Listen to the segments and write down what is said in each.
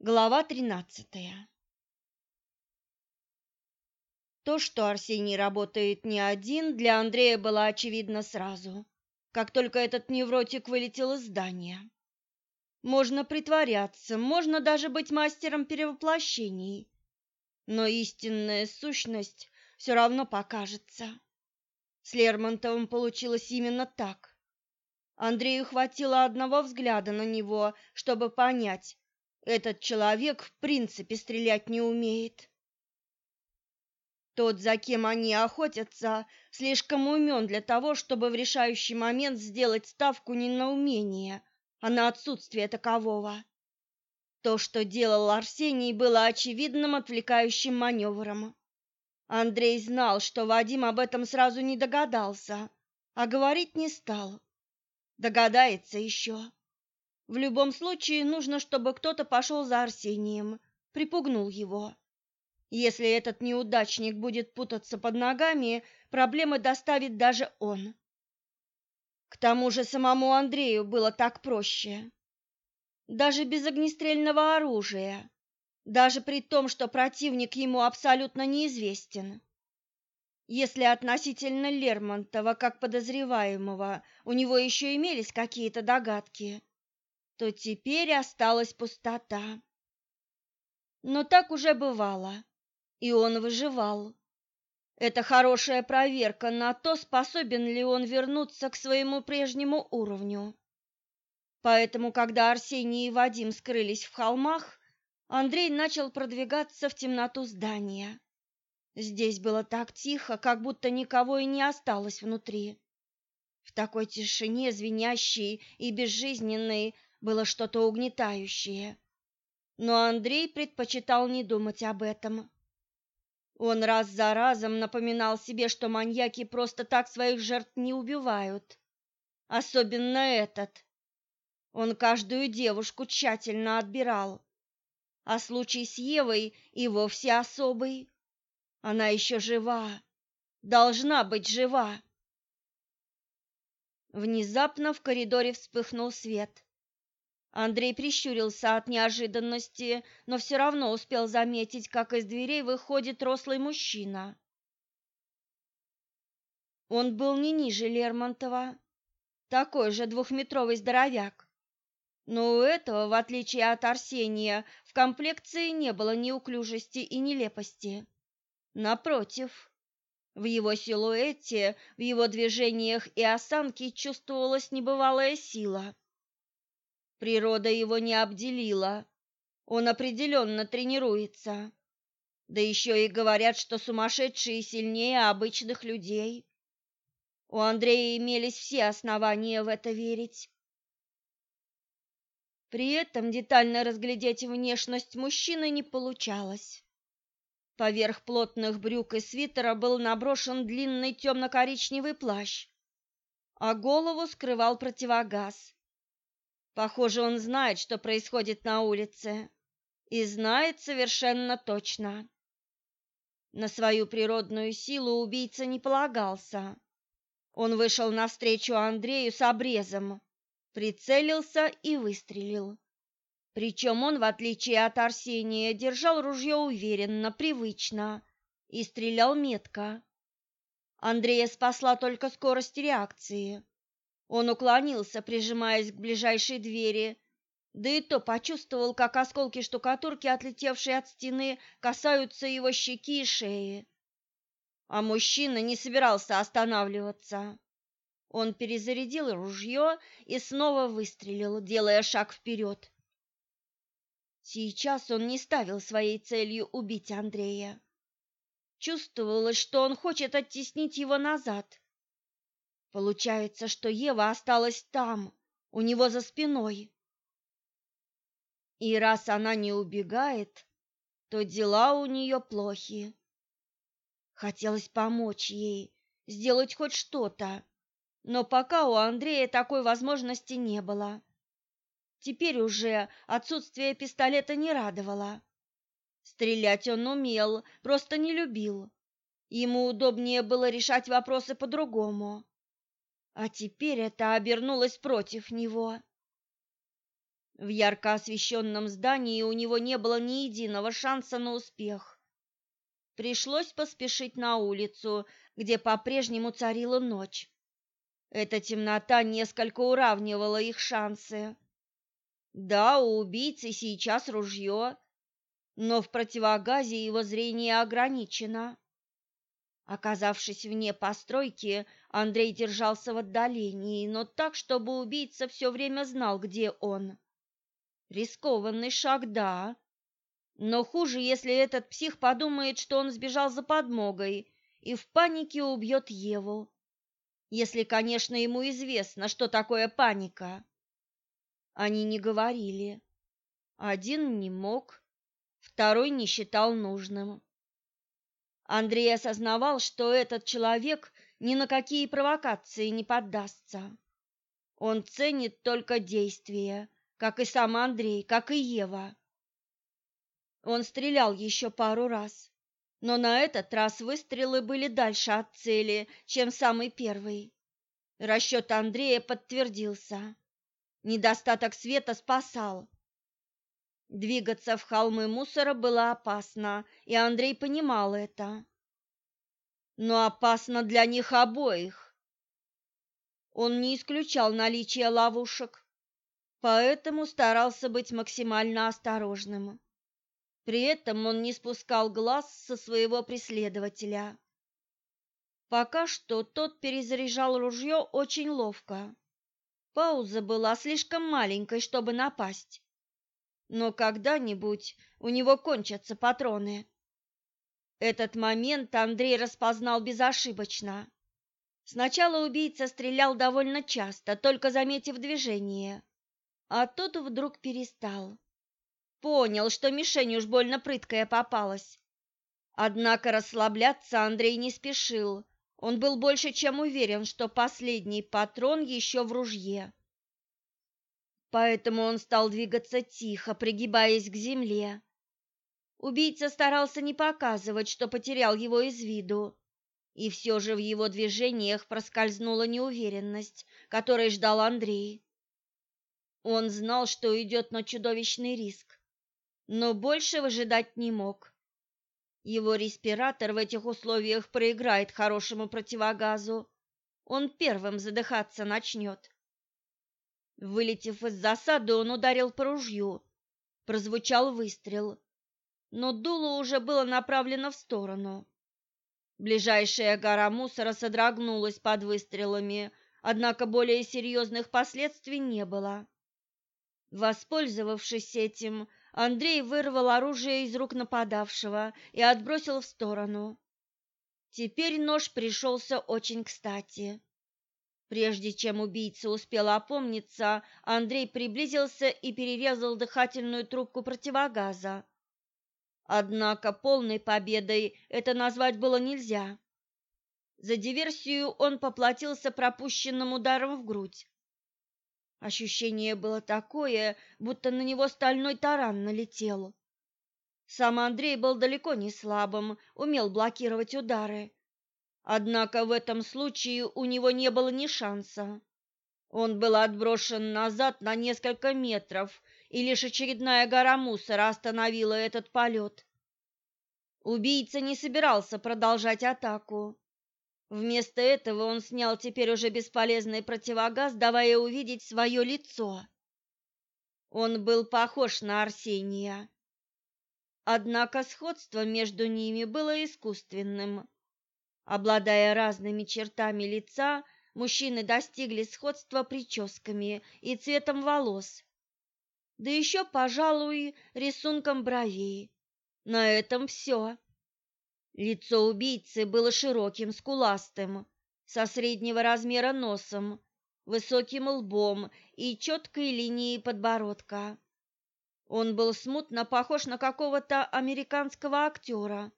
Глава 13. То, что Арсений работает не один, для Андрея было очевидно сразу, как только этот невротик вылетел из здания. Можно притворяться, можно даже быть мастером перевоплощений, но истинная сущность все равно покажется. С Лермонтовым получилось именно так. Андрею хватило одного взгляда на него, чтобы понять, этот человек в принципе стрелять не умеет. Тот, за кем они охотятся, слишком умен для того, чтобы в решающий момент сделать ставку не на умение, а на отсутствие такового. То, что делал Арсений, было очевидным отвлекающим маневром. Андрей знал, что Вадим об этом сразу не догадался, а говорить не стал. Догадается еще. В любом случае нужно, чтобы кто-то пошел за Арсением, припугнул его. Если этот неудачник будет путаться под ногами, проблемы доставит даже он. К тому же самому Андрею было так проще. Даже без огнестрельного оружия, даже при том, что противник ему абсолютно неизвестен. Если относительно Лермонтова, как подозреваемого, у него еще имелись какие-то догадки, то теперь осталась пустота. Но так уже бывало, и он выживал. Это хорошая проверка на то, способен ли он вернуться к своему прежнему уровню. Поэтому, когда Арсений и Вадим скрылись в холмах, Андрей начал продвигаться в темноту здания. Здесь было так тихо, как будто никого и не осталось внутри. В такой тишине, звенящей и безжизненной, было что-то угнетающее. Но Андрей предпочитал не думать об этом. Он раз за разом напоминал себе, что маньяки просто так своих жертв не убивают. Особенно этот. Он каждую девушку тщательно отбирал. А случай с Евой и вовсе особый. Она еще жива. Должна быть жива. Внезапно в коридоре вспыхнул свет. Андрей прищурился от неожиданности, но все равно успел заметить, как из дверей выходит рослый мужчина. Он был не ниже Лермонтова, такой же двухметровый здоровяк. Но у этого, в отличие от Арсения, в комплекции не было неуклюжести и нелепости. Напротив, в его силуэте, в его движениях и осанке чувствовалась небывалая сила. Природа его не обделила. Он определенно тренируется. Да еще и говорят, что сумасшедшие сильнее обычных людей. У Андрея имелись все основания в это верить. При этом детально разглядеть внешность мужчины не получалось. Поверх плотных брюк и свитера был наброшен длинный темно-коричневый плащ, а голову скрывал противогаз. Похоже, он знает, что происходит на улице, и знает совершенно точно. На свою природную силу убийца не полагался. Он вышел навстречу Андрею с обрезом, прицелился и выстрелил. Причем он, в отличие от Арсения, держал ружье уверенно, привычно и стрелял метко. Андрея спасла только скорость реакции. Он уклонился, прижимаясь к ближайшей двери, да и то почувствовал, как осколки штукатурки, отлетевшие от стены, касаются его щеки и шеи. А мужчина не собирался останавливаться. Он перезарядил ружье и снова выстрелил, делая шаг вперед. Сейчас он не ставил своей целью убить Андрея. Чувствовалось, что он хочет оттеснить его назад, Получается, что Ева осталась там, у него за спиной. И раз она не убегает, то дела у нее плохи. Хотелось помочь ей, сделать хоть что-то, но пока у Андрея такой возможности не было. Теперь уже отсутствие пистолета не радовало. Стрелять он умел, просто не любил. Ему удобнее было решать вопросы по-другому а теперь это обернулось против него. В ярко освещенном здании у него не было ни единого шанса на успех. Пришлось поспешить на улицу, где по-прежнему царила ночь. Эта темнота несколько уравнивала их шансы. Да, у убийцы сейчас ружье, но в противогазе его зрение ограничено. Оказавшись вне постройки, Андрей держался в отдалении, но так, чтобы убийца все время знал, где он. Рискованный шаг, да. Но хуже, если этот псих подумает, что он сбежал за подмогой и в панике убьет Еву. Если, конечно, ему известно, что такое паника. Они не говорили. Один не мог, второй не считал нужным. Андрей осознавал, что этот человек ни на какие провокации не поддастся. Он ценит только действия, как и сам Андрей, как и Ева. Он стрелял еще пару раз, но на этот раз выстрелы были дальше от цели, чем самый первый. Расчет Андрея подтвердился. Недостаток света спасал, Двигаться в холмы мусора было опасно, и Андрей понимал это. Но опасно для них обоих. Он не исключал наличие ловушек, поэтому старался быть максимально осторожным. При этом он не спускал глаз со своего преследователя. Пока что тот перезаряжал ружье очень ловко. Пауза была слишком маленькой, чтобы напасть но когда-нибудь у него кончатся патроны. Этот момент Андрей распознал безошибочно. Сначала убийца стрелял довольно часто, только заметив движение, а тот вдруг перестал. Понял, что мишень уж больно прыткая попалась. Однако расслабляться Андрей не спешил. Он был больше чем уверен, что последний патрон еще в ружье. Поэтому он стал двигаться тихо, пригибаясь к земле. Убийца старался не показывать, что потерял его из виду, и все же в его движениях проскользнула неуверенность, которой ждал Андрей. Он знал, что идет на чудовищный риск, но больше выжидать не мог. Его респиратор в этих условиях проиграет хорошему противогазу. Он первым задыхаться начнет. Вылетев из засады, он ударил по ружью. Прозвучал выстрел, но дуло уже было направлено в сторону. Ближайшая гора мусора содрогнулась под выстрелами, однако более серьезных последствий не было. Воспользовавшись этим, Андрей вырвал оружие из рук нападавшего и отбросил в сторону. Теперь нож пришелся очень кстати. Прежде чем убийца успела опомниться, Андрей приблизился и перерезал дыхательную трубку противогаза. Однако полной победой это назвать было нельзя. За диверсию он поплатился пропущенным ударом в грудь. Ощущение было такое, будто на него стальной таран налетел. Сам Андрей был далеко не слабым, умел блокировать удары, Однако в этом случае у него не было ни шанса. Он был отброшен назад на несколько метров, и лишь очередная гора мусора остановила этот полет. Убийца не собирался продолжать атаку. Вместо этого он снял теперь уже бесполезный противогаз, давая увидеть свое лицо. Он был похож на Арсения. Однако сходство между ними было искусственным. Обладая разными чертами лица, мужчины достигли сходства прическами и цветом волос, да еще, пожалуй, рисунком бровей. На этом все. Лицо убийцы было широким, скуластым, со среднего размера носом, высоким лбом и четкой линией подбородка. Он был смутно похож на какого-то американского актера,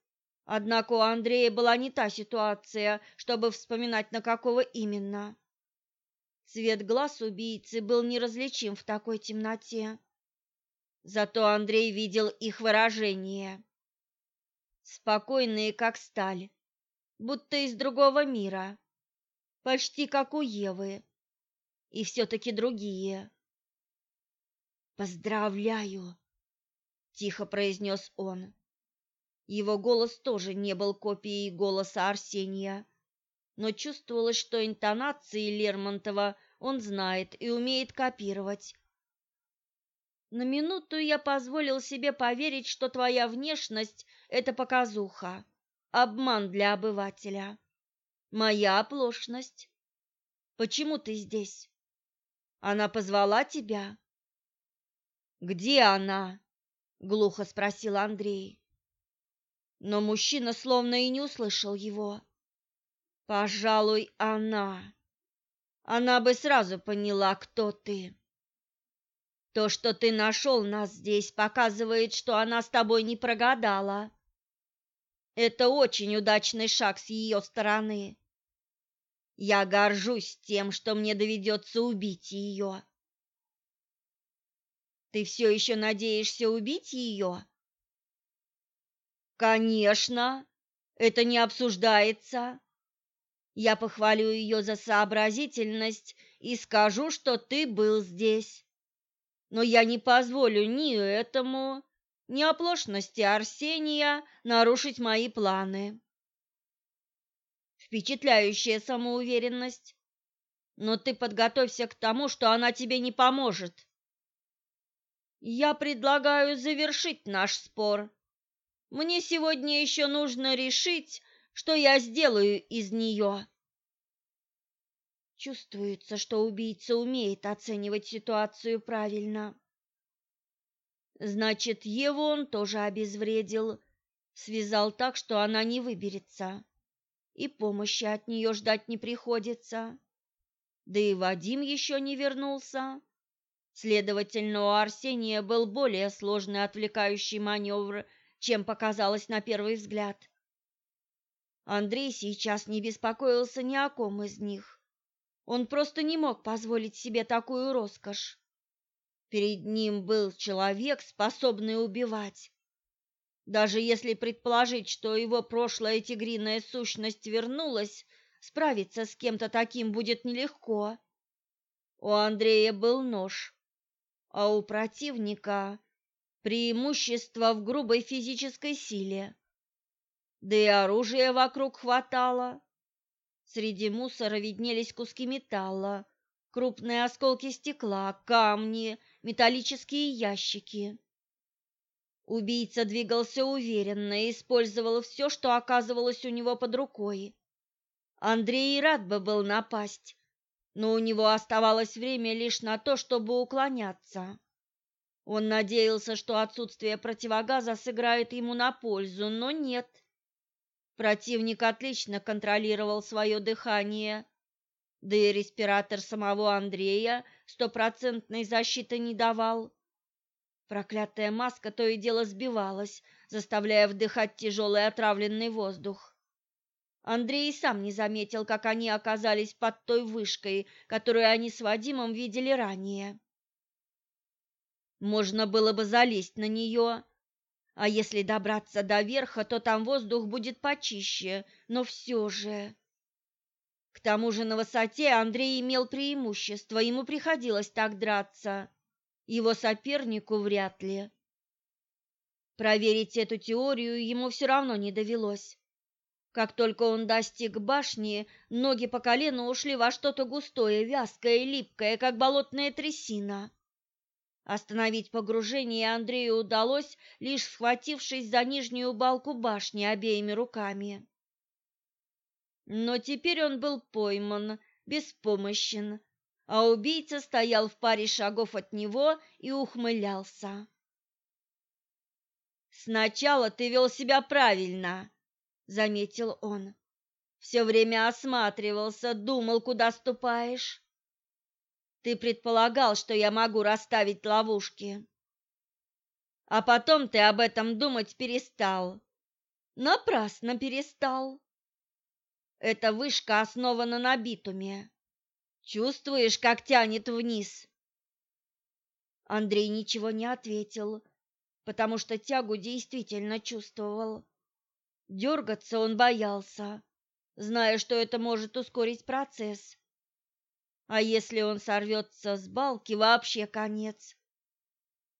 Однако у Андрея была не та ситуация, чтобы вспоминать, на какого именно. Цвет глаз убийцы был неразличим в такой темноте. Зато Андрей видел их выражение. Спокойные, как сталь, будто из другого мира. Почти как у Евы. И все-таки другие. «Поздравляю!» — тихо произнес он. Его голос тоже не был копией голоса Арсения, но чувствовалось, что интонации Лермонтова он знает и умеет копировать. На минуту я позволил себе поверить, что твоя внешность — это показуха, обман для обывателя. Моя оплошность. Почему ты здесь? Она позвала тебя? Где она? — глухо спросил Андрей но мужчина словно и не услышал его. «Пожалуй, она. Она бы сразу поняла, кто ты. То, что ты нашел нас здесь, показывает, что она с тобой не прогадала. Это очень удачный шаг с ее стороны. Я горжусь тем, что мне доведется убить ее». «Ты все еще надеешься убить ее?» Конечно, это не обсуждается. Я похвалю ее за сообразительность и скажу, что ты был здесь. Но я не позволю ни этому, ни оплошности Арсения нарушить мои планы. Впечатляющая самоуверенность. Но ты подготовься к тому, что она тебе не поможет. Я предлагаю завершить наш спор мне сегодня еще нужно решить, что я сделаю из нее. Чувствуется, что убийца умеет оценивать ситуацию правильно. Значит, его он тоже обезвредил, связал так, что она не выберется, и помощи от нее ждать не приходится. Да и Вадим еще не вернулся. Следовательно, у Арсения был более сложный отвлекающий маневр – чем показалось на первый взгляд. Андрей сейчас не беспокоился ни о ком из них. Он просто не мог позволить себе такую роскошь. Перед ним был человек, способный убивать. Даже если предположить, что его прошлая тигриная сущность вернулась, справиться с кем-то таким будет нелегко. У Андрея был нож, а у противника преимущество в грубой физической силе. Да и оружия вокруг хватало. Среди мусора виднелись куски металла, крупные осколки стекла, камни, металлические ящики. Убийца двигался уверенно и использовал все, что оказывалось у него под рукой. Андрей рад бы был напасть, но у него оставалось время лишь на то, чтобы уклоняться. Он надеялся, что отсутствие противогаза сыграет ему на пользу, но нет. Противник отлично контролировал свое дыхание, да и респиратор самого Андрея стопроцентной защиты не давал. Проклятая маска то и дело сбивалась, заставляя вдыхать тяжелый отравленный воздух. Андрей сам не заметил, как они оказались под той вышкой, которую они с Вадимом видели ранее. Можно было бы залезть на нее. А если добраться до верха, то там воздух будет почище, но все же... К тому же на высоте Андрей имел преимущество, ему приходилось так драться. Его сопернику вряд ли. Проверить эту теорию ему все равно не довелось. Как только он достиг башни, ноги по колено ушли во что-то густое, вязкое, липкое, как болотная трясина. Остановить погружение Андрею удалось, лишь схватившись за нижнюю балку башни обеими руками. Но теперь он был пойман, беспомощен, а убийца стоял в паре шагов от него и ухмылялся. «Сначала ты вел себя правильно», — заметил он. «Все время осматривался, думал, куда ступаешь. Ты предполагал, что я могу расставить ловушки. А потом ты об этом думать перестал. Напрасно перестал. Эта вышка основана на битуме. Чувствуешь, как тянет вниз? Андрей ничего не ответил, потому что тягу действительно чувствовал. Дергаться он боялся, зная, что это может ускорить процесс. А если он сорвется с балки, вообще конец.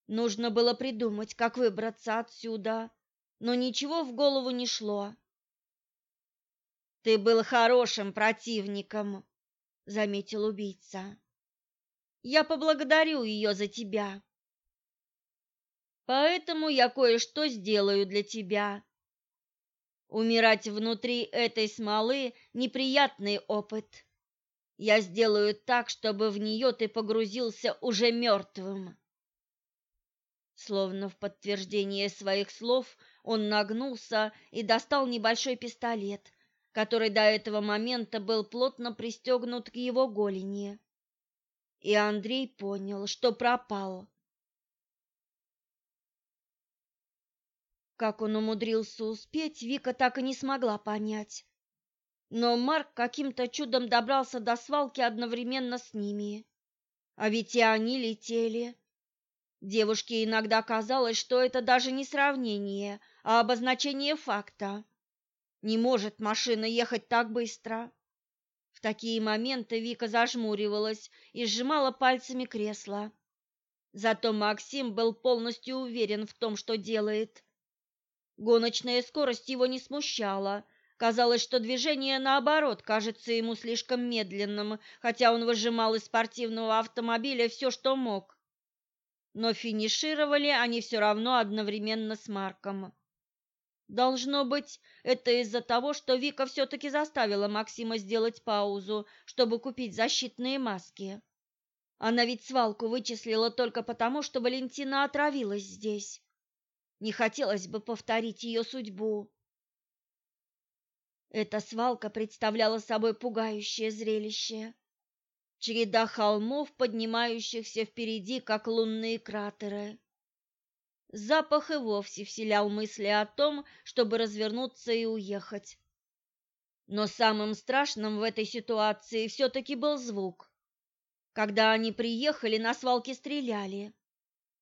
Нужно было придумать, как выбраться отсюда, но ничего в голову не шло. «Ты был хорошим противником», — заметил убийца. «Я поблагодарю ее за тебя. Поэтому я кое-что сделаю для тебя. Умирать внутри этой смолы — неприятный опыт». Я сделаю так, чтобы в нее ты погрузился уже мертвым. Словно в подтверждение своих слов, он нагнулся и достал небольшой пистолет, который до этого момента был плотно пристегнут к его голени. И Андрей понял, что пропал. Как он умудрился успеть, Вика так и не смогла понять но Марк каким-то чудом добрался до свалки одновременно с ними. А ведь и они летели. Девушке иногда казалось, что это даже не сравнение, а обозначение факта. Не может машина ехать так быстро. В такие моменты Вика зажмуривалась и сжимала пальцами кресло. Зато Максим был полностью уверен в том, что делает. Гоночная скорость его не смущала – Казалось, что движение наоборот кажется ему слишком медленным, хотя он выжимал из спортивного автомобиля все, что мог. Но финишировали они все равно одновременно с Марком. Должно быть, это из-за того, что Вика все-таки заставила Максима сделать паузу, чтобы купить защитные маски. Она ведь свалку вычислила только потому, что Валентина отравилась здесь. Не хотелось бы повторить ее судьбу. Эта свалка представляла собой пугающее зрелище. Череда холмов, поднимающихся впереди, как лунные кратеры. Запах и вовсе вселял мысли о том, чтобы развернуться и уехать. Но самым страшным в этой ситуации все-таки был звук. Когда они приехали, на свалке стреляли.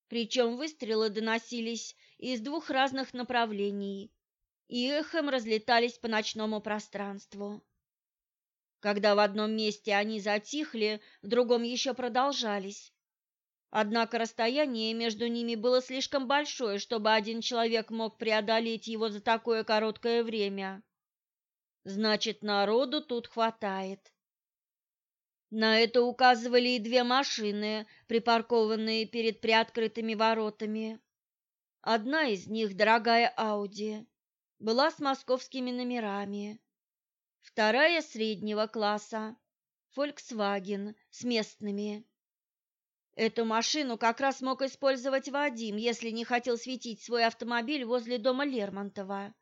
Причем выстрелы доносились из двух разных направлений и эхом разлетались по ночному пространству. Когда в одном месте они затихли, в другом еще продолжались. Однако расстояние между ними было слишком большое, чтобы один человек мог преодолеть его за такое короткое время. Значит, народу тут хватает. На это указывали и две машины, припаркованные перед приоткрытыми воротами. Одна из них – дорогая Ауди была с московскими номерами. Вторая среднего класса, Volkswagen с местными. Эту машину как раз мог использовать Вадим, если не хотел светить свой автомобиль возле дома Лермонтова.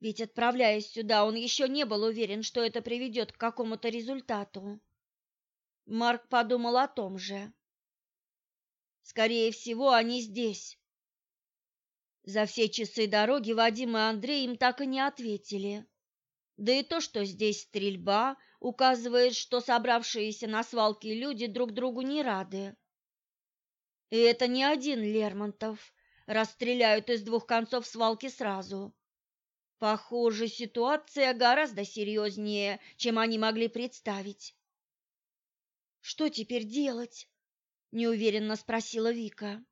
Ведь, отправляясь сюда, он еще не был уверен, что это приведет к какому-то результату. Марк подумал о том же. Скорее всего, они здесь, за все часы дороги Вадим и Андрей им так и не ответили. Да и то, что здесь стрельба, указывает, что собравшиеся на свалке люди друг другу не рады. И это не один Лермонтов. Расстреляют из двух концов свалки сразу. Похоже, ситуация гораздо серьезнее, чем они могли представить. «Что теперь делать?» – неуверенно спросила Вика.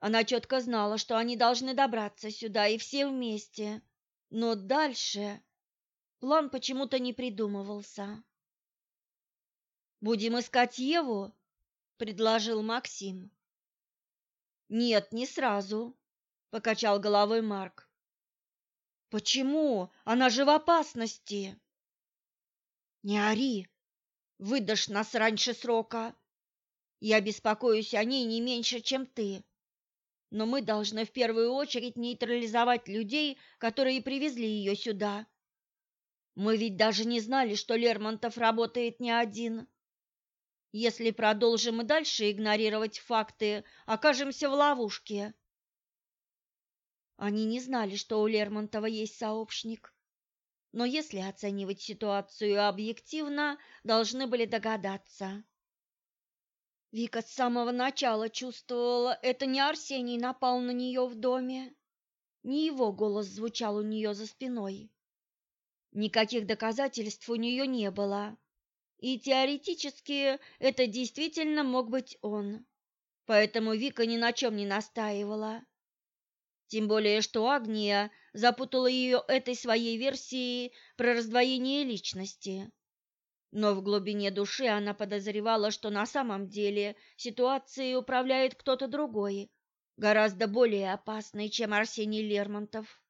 Она четко знала, что они должны добраться сюда и все вместе. Но дальше план почему-то не придумывался. «Будем искать Еву?» – предложил Максим. «Нет, не сразу», – покачал головой Марк. «Почему? Она же в опасности!» «Не ори! Выдашь нас раньше срока! Я беспокоюсь о ней не меньше, чем ты!» но мы должны в первую очередь нейтрализовать людей, которые привезли ее сюда. Мы ведь даже не знали, что Лермонтов работает не один. Если продолжим и дальше игнорировать факты, окажемся в ловушке. Они не знали, что у Лермонтова есть сообщник. Но если оценивать ситуацию объективно, должны были догадаться. Вика с самого начала чувствовала, это не Арсений напал на нее в доме. Не его голос звучал у нее за спиной. Никаких доказательств у нее не было. И теоретически это действительно мог быть он. Поэтому Вика ни на чем не настаивала. Тем более, что Агния запутала ее этой своей версией про раздвоение личности. Но в глубине души она подозревала, что на самом деле ситуацией управляет кто-то другой, гораздо более опасный, чем Арсений Лермонтов.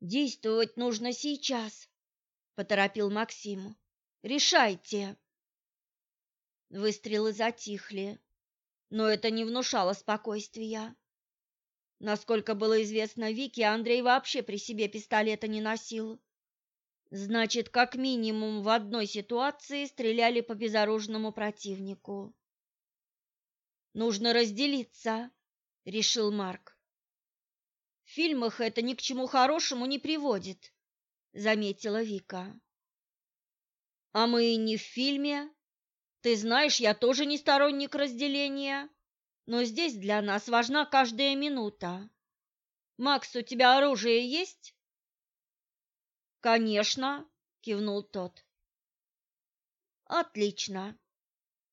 «Действовать нужно сейчас», — поторопил Максим. «Решайте». Выстрелы затихли, но это не внушало спокойствия. Насколько было известно Вике, Андрей вообще при себе пистолета не носил. Значит, как минимум в одной ситуации стреляли по безоружному противнику. Нужно разделиться, решил Марк. В фильмах это ни к чему хорошему не приводит, заметила Вика. А мы не в фильме. Ты знаешь, я тоже не сторонник разделения, но здесь для нас важна каждая минута. Макс, у тебя оружие есть? конечно кивнул тот. Отлично.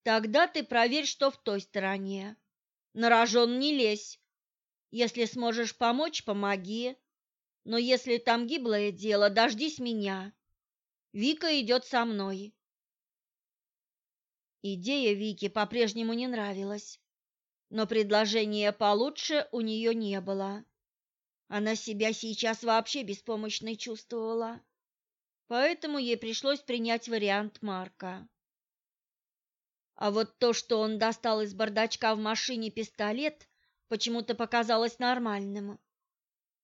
Тогда ты проверь что в той стороне. На рожон не лезь. Если сможешь помочь помоги. Но если там гиблое дело дождись меня. Вика идет со мной. Идея Вики по-прежнему не нравилась, но предложения получше у нее не было. Она себя сейчас вообще беспомощной чувствовала, поэтому ей пришлось принять вариант Марка. А вот то, что он достал из бардачка в машине пистолет, почему-то показалось нормальным.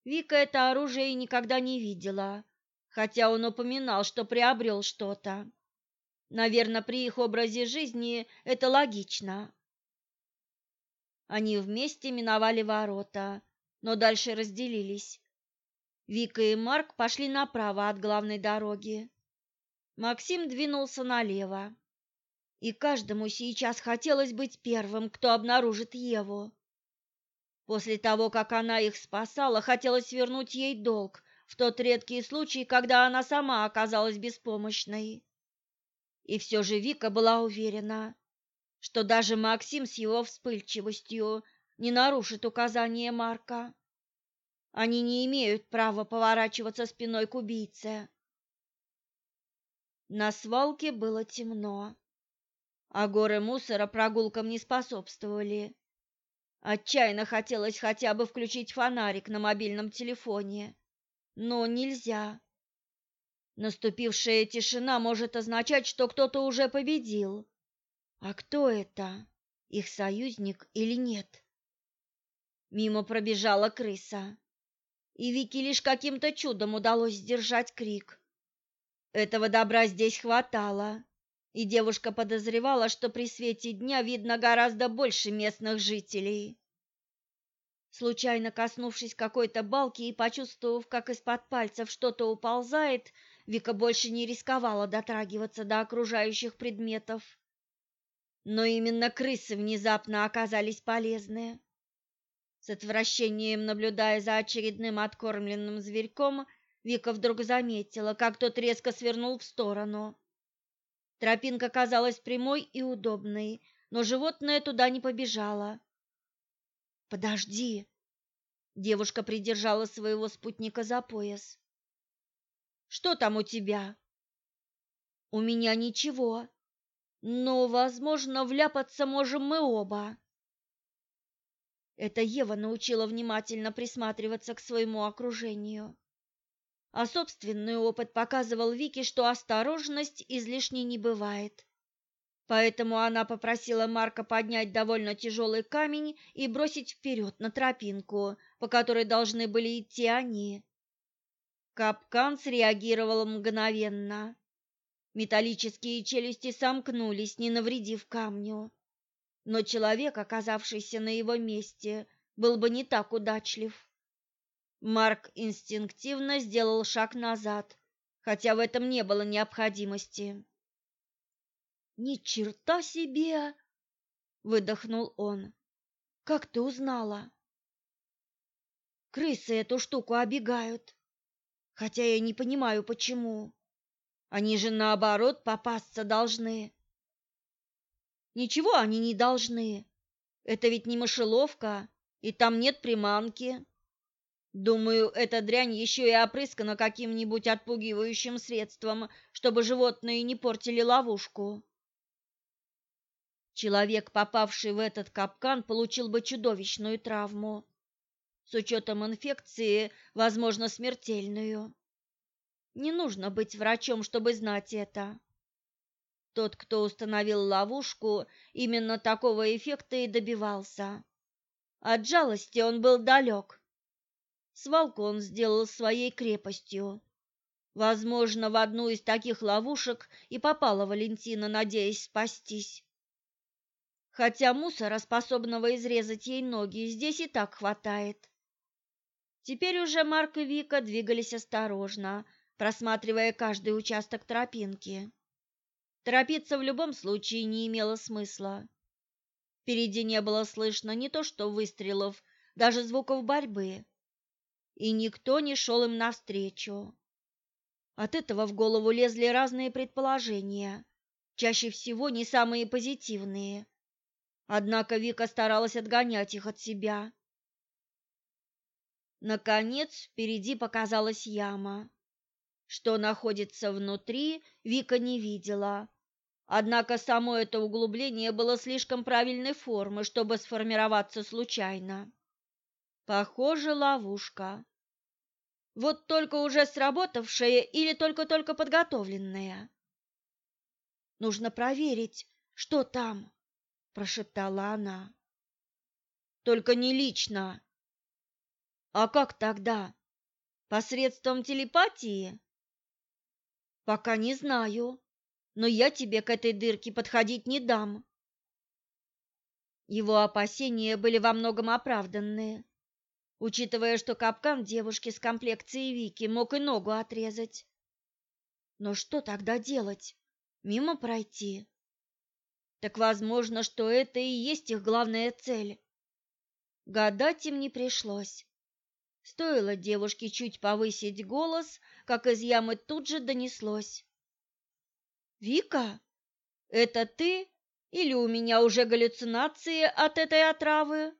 Вика это оружие никогда не видела, хотя он упоминал, что приобрел что-то. Наверное, при их образе жизни это логично. Они вместе миновали ворота но дальше разделились. Вика и Марк пошли направо от главной дороги. Максим двинулся налево. И каждому сейчас хотелось быть первым, кто обнаружит Еву. После того, как она их спасала, хотелось вернуть ей долг в тот редкий случай, когда она сама оказалась беспомощной. И все же Вика была уверена, что даже Максим с его вспыльчивостью не нарушит указание Марка. Они не имеют права поворачиваться спиной к убийце. На свалке было темно, а горы мусора прогулкам не способствовали. Отчаянно хотелось хотя бы включить фонарик на мобильном телефоне, но нельзя. Наступившая тишина может означать, что кто-то уже победил. А кто это? Их союзник или нет? Мимо пробежала крыса. И Вики лишь каким-то чудом удалось сдержать крик. Этого добра здесь хватало, и девушка подозревала, что при свете дня видно гораздо больше местных жителей. Случайно коснувшись какой-то балки и почувствовав, как из-под пальцев что-то уползает, Вика больше не рисковала дотрагиваться до окружающих предметов. Но именно крысы внезапно оказались полезны. С отвращением, наблюдая за очередным откормленным зверьком, Вика вдруг заметила, как тот резко свернул в сторону. Тропинка казалась прямой и удобной, но животное туда не побежало. «Подожди!» Девушка придержала своего спутника за пояс. «Что там у тебя?» «У меня ничего, но, возможно, вляпаться можем мы оба». Это Ева научила внимательно присматриваться к своему окружению. А собственный опыт показывал Вике, что осторожность излишней не бывает. Поэтому она попросила Марка поднять довольно тяжелый камень и бросить вперед на тропинку, по которой должны были идти они. Капкан среагировал мгновенно. Металлические челюсти сомкнулись, не навредив камню но человек, оказавшийся на его месте, был бы не так удачлив. Марк инстинктивно сделал шаг назад, хотя в этом не было необходимости. «Ни черта себе!» — выдохнул он. «Как ты узнала?» «Крысы эту штуку обегают, хотя я не понимаю, почему. Они же, наоборот, попасться должны. Ничего они не должны. Это ведь не мышеловка, и там нет приманки. Думаю, эта дрянь еще и опрыскана каким-нибудь отпугивающим средством, чтобы животные не портили ловушку. Человек, попавший в этот капкан, получил бы чудовищную травму. С учетом инфекции, возможно, смертельную. Не нужно быть врачом, чтобы знать это. Тот, кто установил ловушку, именно такого эффекта и добивался. От жалости он был далек. Свалку он сделал своей крепостью. Возможно, в одну из таких ловушек и попала Валентина, надеясь спастись. Хотя мусора, способного изрезать ей ноги, здесь и так хватает. Теперь уже Марк и Вика двигались осторожно, просматривая каждый участок тропинки. Торопиться в любом случае не имело смысла. Впереди не было слышно ни то что выстрелов, даже звуков борьбы. И никто не шел им навстречу. От этого в голову лезли разные предположения, чаще всего не самые позитивные. Однако Вика старалась отгонять их от себя. Наконец, впереди показалась яма. Что находится внутри, Вика не видела, Однако само это углубление было слишком правильной формы, чтобы сформироваться случайно. Похоже, ловушка. Вот только уже сработавшая или только-только подготовленная. Нужно проверить, что там, прошептала она. Только не лично. А как тогда? Посредством телепатии? Пока не знаю но я тебе к этой дырке подходить не дам. Его опасения были во многом оправданные, учитывая, что капкан девушки с комплекцией Вики мог и ногу отрезать. Но что тогда делать? Мимо пройти? Так возможно, что это и есть их главная цель. Гадать им не пришлось. Стоило девушке чуть повысить голос, как из ямы тут же донеслось. Вика, это ты или у меня уже галлюцинации от этой отравы?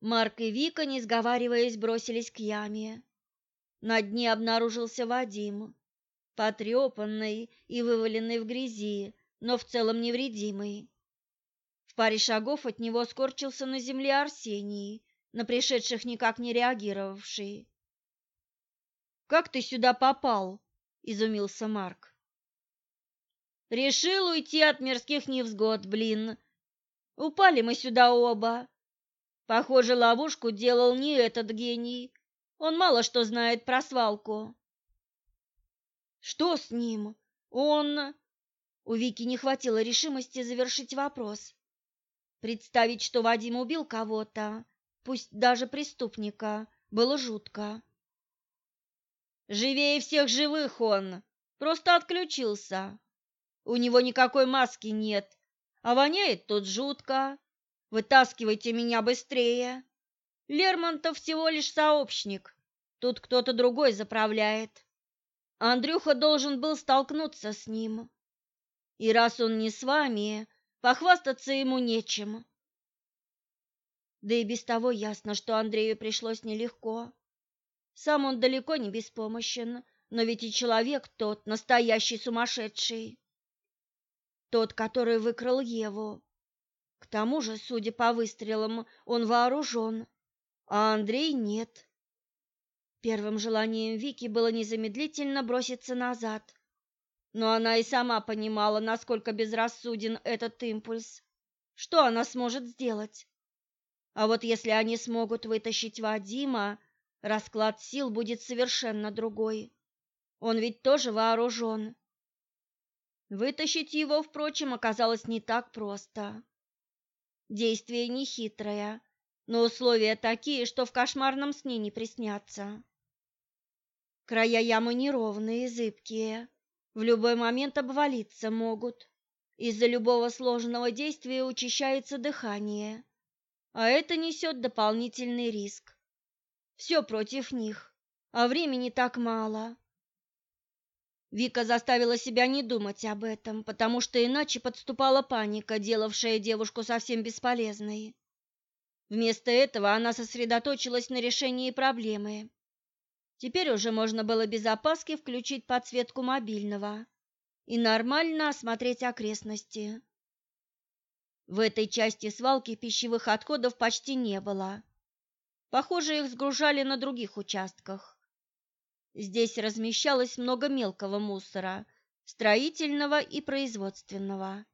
Марк и Вика, не сговариваясь, бросились к яме. На дне обнаружился Вадим, потрепанный и вываленный в грязи, но в целом невредимый. В паре шагов от него скорчился на земле Арсений, на пришедших никак не реагировавший. «Как ты сюда попал?» – изумился Марк. Решил уйти от мерзких невзгод, блин. Упали мы сюда оба. Похоже, ловушку делал не этот гений. Он мало что знает про свалку. Что с ним? Он... У Вики не хватило решимости завершить вопрос. Представить, что Вадим убил кого-то, пусть даже преступника, было жутко. Живее всех живых он, просто отключился. У него никакой маски нет, а воняет тут жутко. Вытаскивайте меня быстрее. Лермонтов всего лишь сообщник. Тут кто-то другой заправляет. Андрюха должен был столкнуться с ним. И раз он не с вами, похвастаться ему нечем. Да и без того ясно, что Андрею пришлось нелегко. Сам он далеко не беспомощен, но ведь и человек тот, настоящий сумасшедший тот, который выкрал Еву. К тому же, судя по выстрелам, он вооружен, а Андрей нет. Первым желанием Вики было незамедлительно броситься назад, но она и сама понимала, насколько безрассуден этот импульс. Что она сможет сделать? А вот если они смогут вытащить Вадима, расклад сил будет совершенно другой. Он ведь тоже вооружен Вытащить его, впрочем, оказалось не так просто. Действие нехитрое, но условия такие, что в кошмарном сне не приснятся. Края ямы неровные, зыбкие, в любой момент обвалиться могут. Из-за любого сложного действия учащается дыхание, а это несет дополнительный риск. Все против них, а времени так мало. Вика заставила себя не думать об этом, потому что иначе подступала паника, делавшая девушку совсем бесполезной. Вместо этого она сосредоточилась на решении проблемы. Теперь уже можно было без опаски включить подсветку мобильного и нормально осмотреть окрестности. В этой части свалки пищевых отходов почти не было. Похоже, их сгружали на других участках. Здесь размещалось много мелкого мусора, строительного и производственного.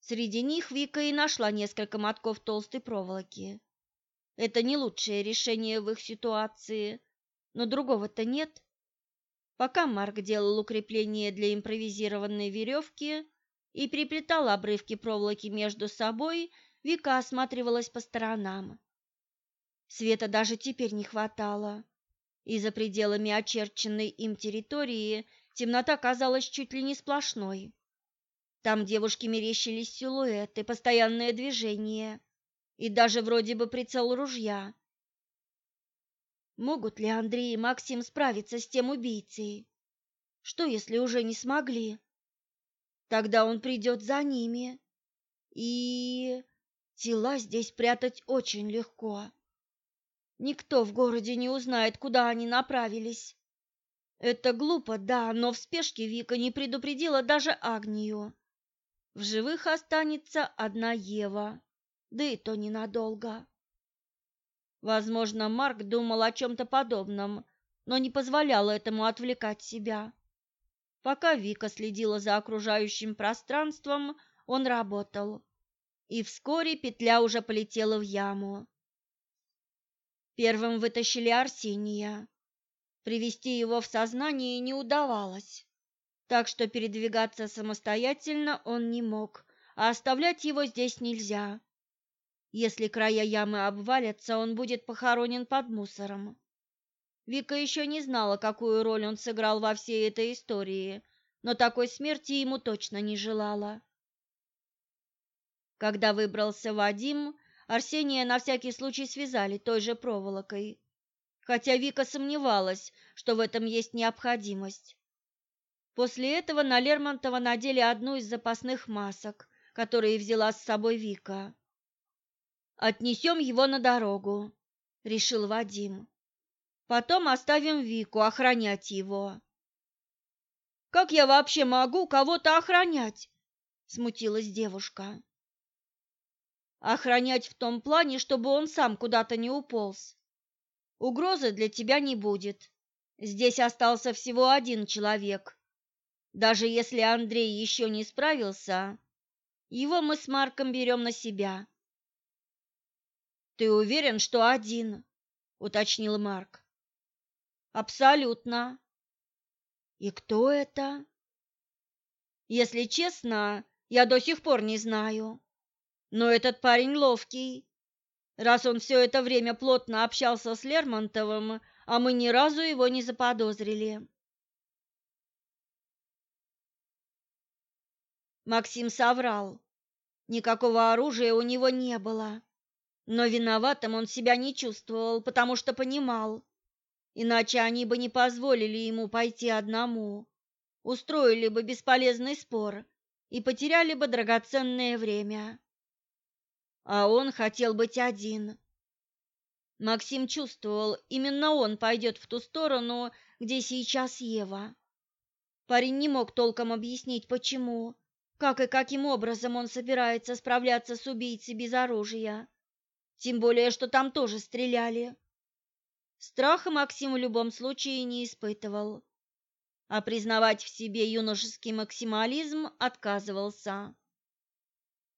Среди них Вика и нашла несколько мотков толстой проволоки. Это не лучшее решение в их ситуации, но другого-то нет. Пока Марк делал укрепление для импровизированной веревки и приплетал обрывки проволоки между собой, Вика осматривалась по сторонам. Света даже теперь не хватало и за пределами очерченной им территории темнота казалась чуть ли не сплошной. Там девушки мерещились силуэты, постоянное движение и даже вроде бы прицел ружья. Могут ли Андрей и Максим справиться с тем убийцей? Что, если уже не смогли? Тогда он придет за ними. И тела здесь прятать очень легко. Никто в городе не узнает, куда они направились. Это глупо, да, но в спешке Вика не предупредила даже Агнию. В живых останется одна Ева, да и то ненадолго. Возможно, Марк думал о чем-то подобном, но не позволял этому отвлекать себя. Пока Вика следила за окружающим пространством, он работал. И вскоре петля уже полетела в яму. Первым вытащили Арсения. Привести его в сознание не удавалось, так что передвигаться самостоятельно он не мог, а оставлять его здесь нельзя. Если края ямы обвалятся, он будет похоронен под мусором. Вика еще не знала, какую роль он сыграл во всей этой истории, но такой смерти ему точно не желала. Когда выбрался Вадим, Арсения на всякий случай связали той же проволокой, хотя Вика сомневалась, что в этом есть необходимость. После этого на Лермонтова надели одну из запасных масок, которые взяла с собой Вика. «Отнесем его на дорогу», — решил Вадим. «Потом оставим Вику охранять его». «Как я вообще могу кого-то охранять?» — смутилась девушка. Охранять в том плане, чтобы он сам куда-то не уполз. Угрозы для тебя не будет. Здесь остался всего один человек. Даже если Андрей еще не справился, его мы с Марком берем на себя. Ты уверен, что один? уточнил Марк. Абсолютно. И кто это? Если честно, я до сих пор не знаю. Но этот парень ловкий. Раз он все это время плотно общался с Лермонтовым, а мы ни разу его не заподозрили. Максим соврал. Никакого оружия у него не было. Но виноватым он себя не чувствовал, потому что понимал. Иначе они бы не позволили ему пойти одному, устроили бы бесполезный спор и потеряли бы драгоценное время а он хотел быть один. Максим чувствовал, именно он пойдет в ту сторону, где сейчас Ева. Парень не мог толком объяснить, почему, как и каким образом он собирается справляться с убийцей без оружия. Тем более, что там тоже стреляли. Страха Максим в любом случае не испытывал, а признавать в себе юношеский максимализм отказывался.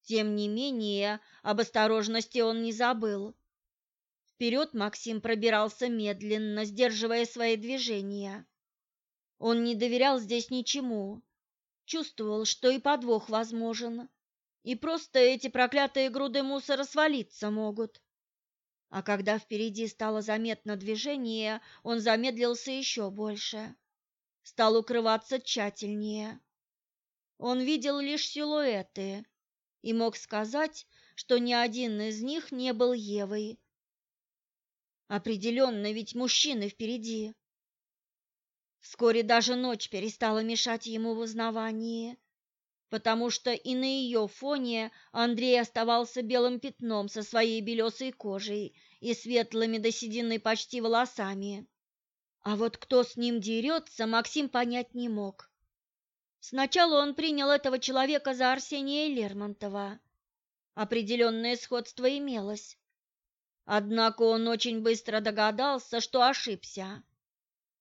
Тем не менее, об осторожности он не забыл. Вперед Максим пробирался медленно, сдерживая свои движения. Он не доверял здесь ничему, чувствовал, что и подвох возможен, и просто эти проклятые груды мусора свалиться могут. А когда впереди стало заметно движение, он замедлился еще больше, стал укрываться тщательнее. Он видел лишь силуэты, и мог сказать, что ни один из них не был Евой. Определенно ведь мужчины впереди. Вскоре даже ночь перестала мешать ему в узнавании, потому что и на ее фоне Андрей оставался белым пятном со своей белесой кожей и светлыми до седины почти волосами. А вот кто с ним дерется, Максим понять не мог. Сначала он принял этого человека за Арсения Лермонтова. Определенное сходство имелось. Однако он очень быстро догадался, что ошибся.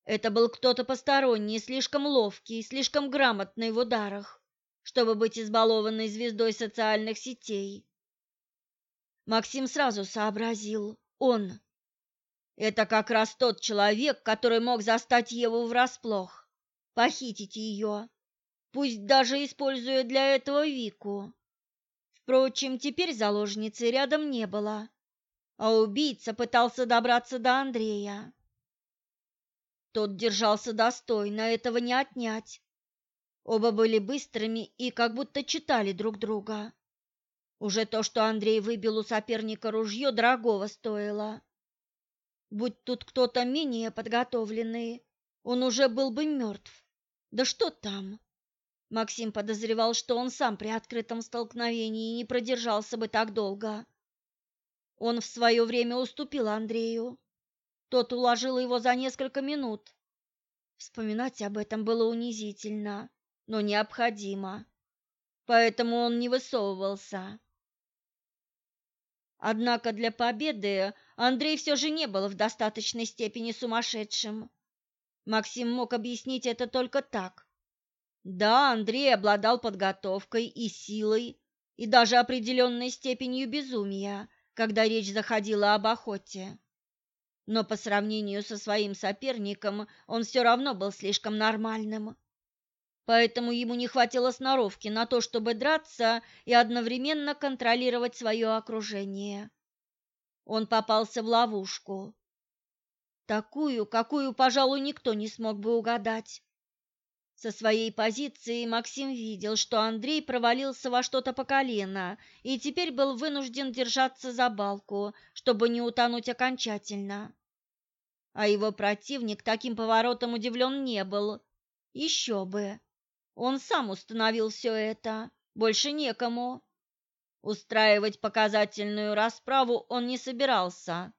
Это был кто-то посторонний, слишком ловкий, слишком грамотный в ударах, чтобы быть избалованной звездой социальных сетей. Максим сразу сообразил. Он. Это как раз тот человек, который мог застать Еву врасплох, похитить ее Пусть даже используя для этого Вику. Впрочем, теперь заложницы рядом не было, а убийца пытался добраться до Андрея. Тот держался достойно, этого не отнять. Оба были быстрыми и как будто читали друг друга. Уже то, что Андрей выбил у соперника ружье, дорогого стоило. Будь тут кто-то менее подготовленный, он уже был бы мертв. Да что там? Максим подозревал, что он сам при открытом столкновении не продержался бы так долго. Он в свое время уступил Андрею. Тот уложил его за несколько минут. Вспоминать об этом было унизительно, но необходимо. Поэтому он не высовывался. Однако для победы Андрей все же не был в достаточной степени сумасшедшим. Максим мог объяснить это только так. Да, Андрей обладал подготовкой и силой, и даже определенной степенью безумия, когда речь заходила об охоте. Но по сравнению со своим соперником он все равно был слишком нормальным. Поэтому ему не хватило сноровки на то, чтобы драться и одновременно контролировать свое окружение. Он попался в ловушку. Такую, какую, пожалуй, никто не смог бы угадать. Со своей позиции Максим видел, что Андрей провалился во что-то по колено и теперь был вынужден держаться за балку, чтобы не утонуть окончательно. А его противник таким поворотом удивлен не был. Еще бы! Он сам установил все это, больше некому. Устраивать показательную расправу он не собирался.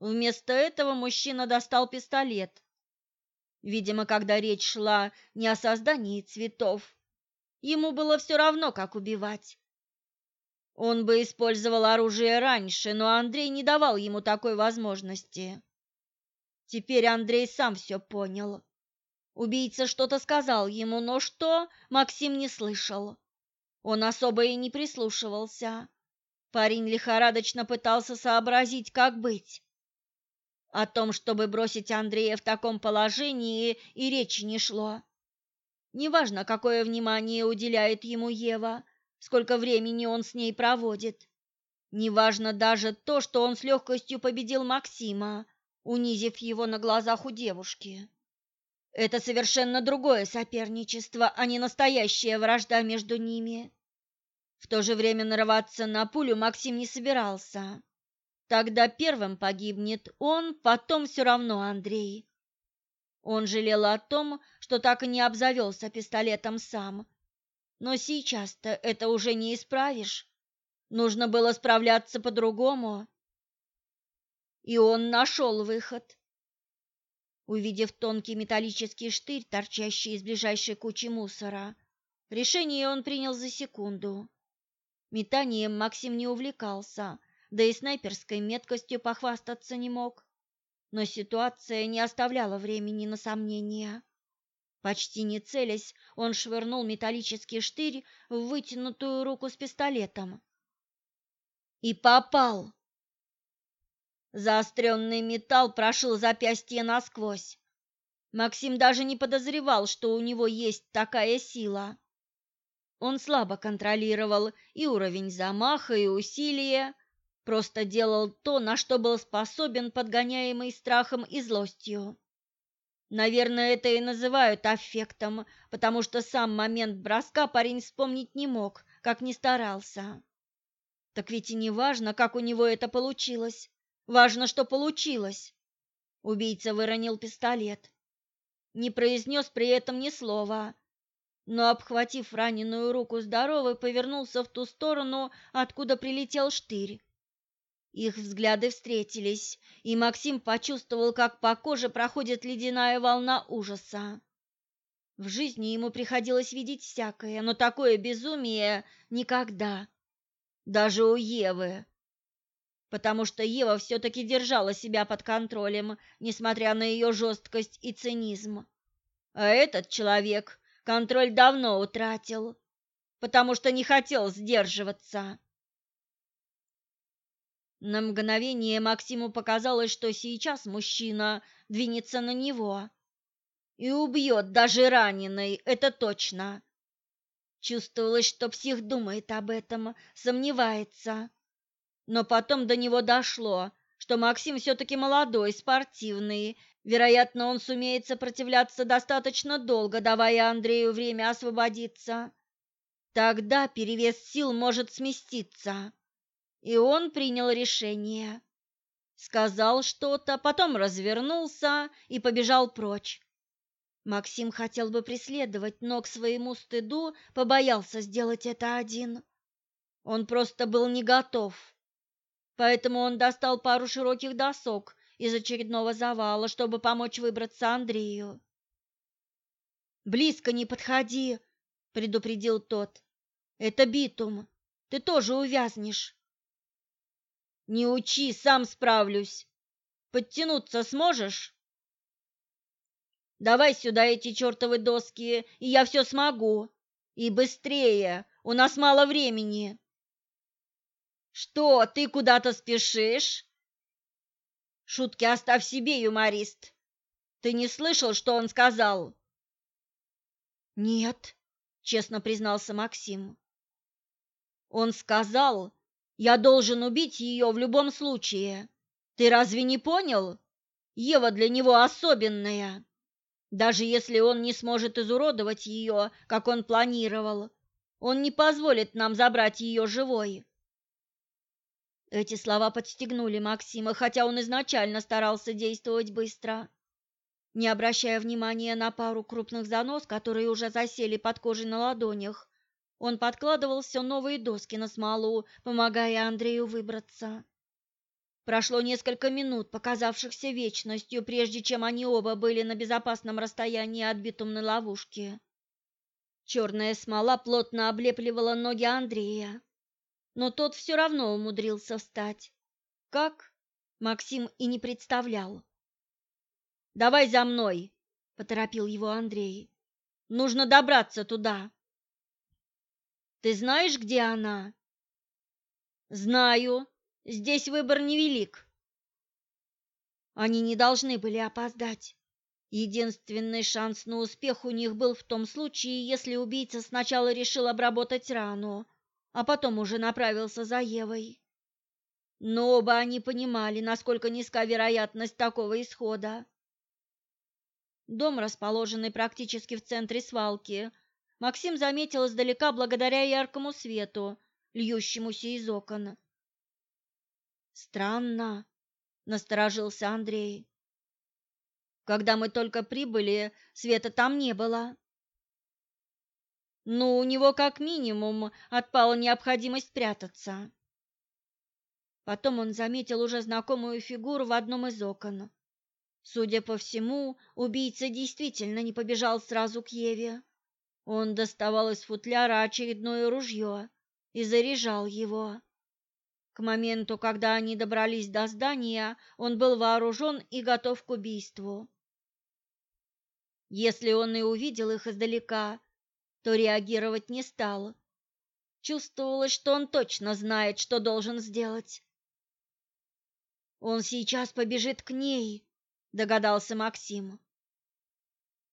Вместо этого мужчина достал пистолет видимо, когда речь шла не о создании цветов. Ему было все равно, как убивать. Он бы использовал оружие раньше, но Андрей не давал ему такой возможности. Теперь Андрей сам все понял. Убийца что-то сказал ему, но что, Максим не слышал. Он особо и не прислушивался. Парень лихорадочно пытался сообразить, как быть. О том, чтобы бросить Андрея в таком положении, и речи не шло. Неважно, какое внимание уделяет ему Ева, сколько времени он с ней проводит. Неважно даже то, что он с легкостью победил Максима, унизив его на глазах у девушки. Это совершенно другое соперничество, а не настоящая вражда между ними. В то же время нарываться на пулю Максим не собирался. Когда первым погибнет он, потом все равно Андрей. Он жалел о том, что так и не обзавелся пистолетом сам. Но сейчас-то это уже не исправишь. Нужно было справляться по-другому. И он нашел выход. Увидев тонкий металлический штырь, торчащий из ближайшей кучи мусора, решение он принял за секунду. Метанием Максим не увлекался – да и снайперской меткостью похвастаться не мог. Но ситуация не оставляла времени на сомнения. Почти не целясь, он швырнул металлический штырь в вытянутую руку с пистолетом. И попал! Заостренный металл прошил запястье насквозь. Максим даже не подозревал, что у него есть такая сила. Он слабо контролировал и уровень замаха, и усилия, Просто делал то, на что был способен, подгоняемый страхом и злостью. Наверное, это и называют аффектом, потому что сам момент броска парень вспомнить не мог, как ни старался. Так ведь и не важно, как у него это получилось. Важно, что получилось. Убийца выронил пистолет. Не произнес при этом ни слова, но, обхватив раненую руку здоровой, повернулся в ту сторону, откуда прилетел штырь. Их взгляды встретились, и Максим почувствовал, как по коже проходит ледяная волна ужаса. В жизни ему приходилось видеть всякое, но такое безумие никогда. Даже у Евы. Потому что Ева все-таки держала себя под контролем, несмотря на ее жесткость и цинизм. А этот человек контроль давно утратил, потому что не хотел сдерживаться. На мгновение Максиму показалось, что сейчас мужчина двинется на него и убьет даже раненый, это точно. Чувствовалось, что псих думает об этом, сомневается. Но потом до него дошло, что Максим все-таки молодой, спортивный. Вероятно, он сумеет сопротивляться достаточно долго, давая Андрею время освободиться. Тогда перевес сил может сместиться и он принял решение. Сказал что-то, потом развернулся и побежал прочь. Максим хотел бы преследовать, но к своему стыду побоялся сделать это один. Он просто был не готов. Поэтому он достал пару широких досок из очередного завала, чтобы помочь выбраться Андрею. «Близко не подходи», — предупредил тот. «Это битум. Ты тоже увязнешь». Не учи, сам справлюсь. Подтянуться сможешь? Давай сюда эти чертовы доски, и я все смогу. И быстрее, у нас мало времени. Что, ты куда-то спешишь? Шутки оставь себе, юморист. Ты не слышал, что он сказал? Нет, честно признался Максим. Он сказал, я должен убить ее в любом случае. Ты разве не понял? Ева для него особенная. Даже если он не сможет изуродовать ее, как он планировал, он не позволит нам забрать ее живой. Эти слова подстегнули Максима, хотя он изначально старался действовать быстро. Не обращая внимания на пару крупных занос, которые уже засели под кожей на ладонях, он подкладывал все новые доски на смолу, помогая Андрею выбраться. Прошло несколько минут, показавшихся вечностью, прежде чем они оба были на безопасном расстоянии от битумной ловушки. Черная смола плотно облепливала ноги Андрея, но тот все равно умудрился встать. Как? Максим и не представлял. «Давай за мной!» — поторопил его Андрей. «Нужно добраться туда!» ты знаешь, где она?» «Знаю. Здесь выбор невелик». Они не должны были опоздать. Единственный шанс на успех у них был в том случае, если убийца сначала решил обработать рану, а потом уже направился за Евой. Но оба они понимали, насколько низка вероятность такого исхода. Дом, расположенный практически в центре свалки, Максим заметил издалека благодаря яркому свету, льющемуся из окон. «Странно», — насторожился Андрей. «Когда мы только прибыли, света там не было». «Ну, у него как минимум отпала необходимость прятаться». Потом он заметил уже знакомую фигуру в одном из окон. Судя по всему, убийца действительно не побежал сразу к Еве. Он доставал из футляра очередное ружье и заряжал его. К моменту, когда они добрались до здания, он был вооружен и готов к убийству. Если он и увидел их издалека, то реагировать не стал. Чувствовалось, что он точно знает, что должен сделать. «Он сейчас побежит к ней», — догадался Максим.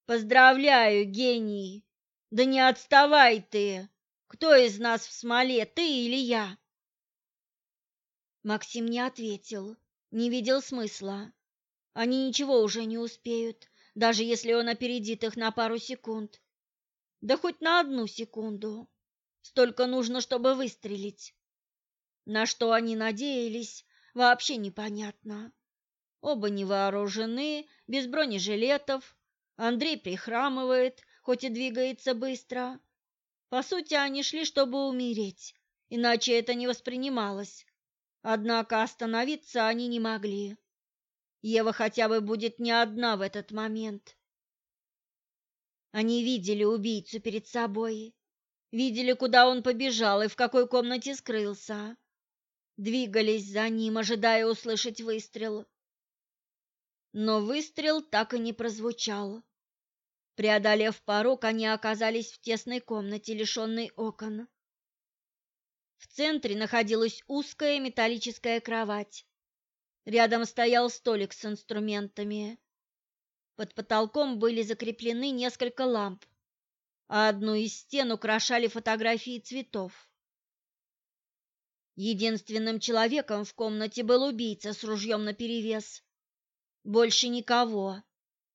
«Поздравляю, гений!» Да не отставай ты! Кто из нас в смоле, ты или я?» Максим не ответил, не видел смысла. Они ничего уже не успеют, даже если он опередит их на пару секунд. Да хоть на одну секунду. Столько нужно, чтобы выстрелить. На что они надеялись, вообще непонятно. Оба не вооружены, без бронежилетов. Андрей прихрамывает, хоть и двигается быстро. По сути, они шли, чтобы умереть, иначе это не воспринималось. Однако остановиться они не могли. Ева хотя бы будет не одна в этот момент. Они видели убийцу перед собой, видели, куда он побежал и в какой комнате скрылся. Двигались за ним, ожидая услышать выстрел. Но выстрел так и не прозвучал преодолев порог, они оказались в тесной комнате, лишенной окон. В центре находилась узкая металлическая кровать. Рядом стоял столик с инструментами. Под потолком были закреплены несколько ламп, а одну из стен украшали фотографии цветов. Единственным человеком в комнате был убийца с ружьем наперевес. Больше никого,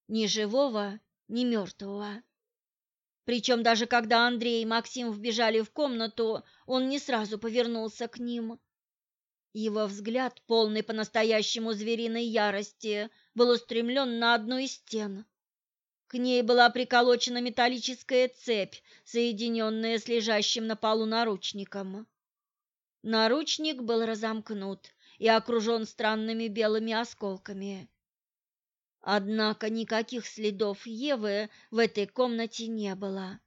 ни живого, не мертвого. Причем даже когда Андрей и Максим вбежали в комнату, он не сразу повернулся к ним. Его взгляд, полный по-настоящему звериной ярости, был устремлен на одну из стен. К ней была приколочена металлическая цепь, соединенная с лежащим на полу наручником. Наручник был разомкнут и окружен странными белыми осколками. Однако никаких следов Евы в этой комнате не было.